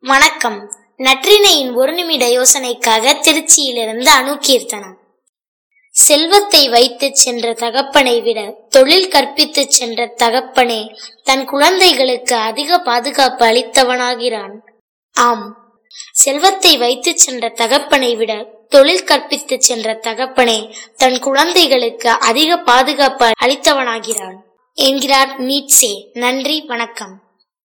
வணக்கம். நற்றினையின் ஒரு நிமிட யோசனைக்காக திருச்சியிலிருந்து அணுகீர்த்தனம். செல்வத்தை வைத்துச் சென்ற தகப்பனை விட தொழில் கற்பித்துச் சென்ற தகப்பனே தன் குழந்தைகளுக்கு அதிக பாதுகாப்பு அளித்தவனாகிறான். ஆம். செல்வத்தை வைத்துச் சென்ற தகப்பனை விட தொழில் கற்பித்துச் சென்ற தகப்பனே தன் குழந்தைகளுக்கு அதிக பாதுகாப்பு அளித்தவனாகிறான். என்கிறார் நீட்சே. நன்றி. வணக்கம்.